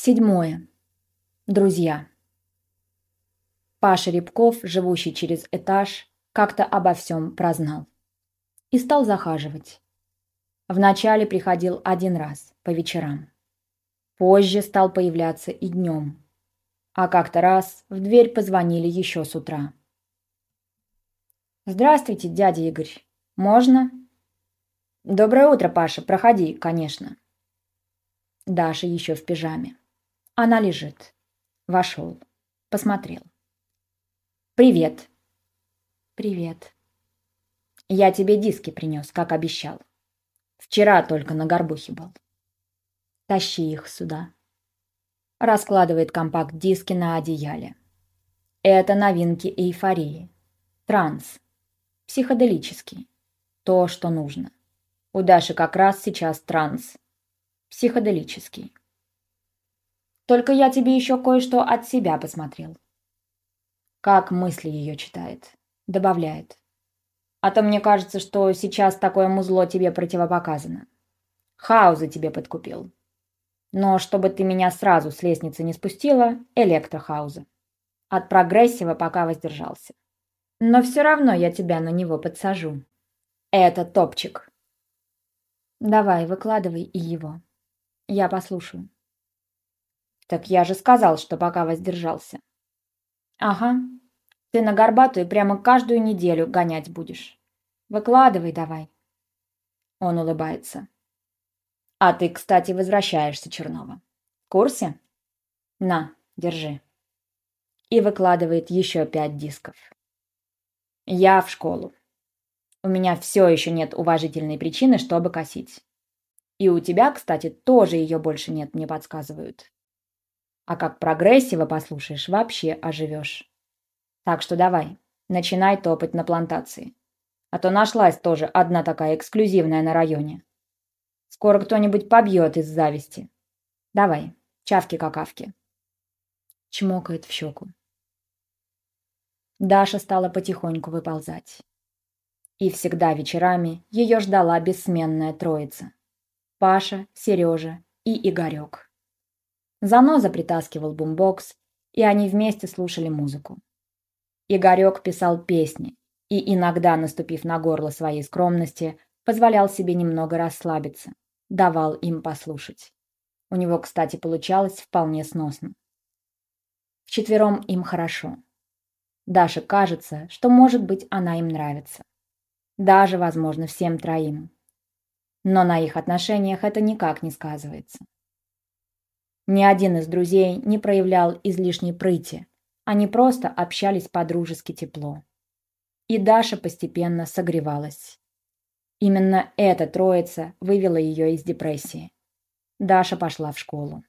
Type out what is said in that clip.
Седьмое. Друзья. Паша Рябков, живущий через этаж, как-то обо всем прознал. И стал захаживать. Вначале приходил один раз, по вечерам. Позже стал появляться и днем. А как-то раз в дверь позвонили еще с утра. «Здравствуйте, дядя Игорь. Можно?» «Доброе утро, Паша. Проходи, конечно». Даша еще в пижаме. Она лежит. Вошел. Посмотрел. «Привет». «Привет». «Я тебе диски принес, как обещал. Вчера только на горбухе был». «Тащи их сюда». Раскладывает компакт-диски на одеяле. Это новинки эйфории. Транс. Психоделический. То, что нужно. У Даши как раз сейчас транс. Психоделический. Только я тебе еще кое-что от себя посмотрел. Как мысли ее читает. Добавляет. А то мне кажется, что сейчас такое музло тебе противопоказано. Хауза тебе подкупил. Но чтобы ты меня сразу с лестницы не спустила, электрохауза. От прогрессива пока воздержался. Но все равно я тебя на него подсажу. Это топчик. Давай, выкладывай и его. Я послушаю. Так я же сказал, что пока воздержался. Ага. Ты на горбатую прямо каждую неделю гонять будешь. Выкладывай давай. Он улыбается. А ты, кстати, возвращаешься, Чернова. В курсе? На, держи. И выкладывает еще пять дисков. Я в школу. У меня все еще нет уважительной причины, чтобы косить. И у тебя, кстати, тоже ее больше нет, мне подсказывают. А как прогрессива послушаешь, вообще оживешь. Так что давай, начинай топать на плантации. А то нашлась тоже одна такая эксклюзивная на районе. Скоро кто-нибудь побьет из зависти. Давай, чавки-какавки. Чмокает в щеку. Даша стала потихоньку выползать. И всегда вечерами ее ждала бессменная троица. Паша, Сережа и Игорек. Заноза притаскивал бумбокс, и они вместе слушали музыку. Игорек писал песни и иногда, наступив на горло своей скромности, позволял себе немного расслабиться, давал им послушать. У него, кстати, получалось вполне сносно. Вчетвером им хорошо. Даше кажется, что, может быть, она им нравится. Даже, возможно, всем троим. Но на их отношениях это никак не сказывается. Ни один из друзей не проявлял излишней прыти. Они просто общались по-дружески тепло. И Даша постепенно согревалась. Именно эта троица вывела ее из депрессии. Даша пошла в школу.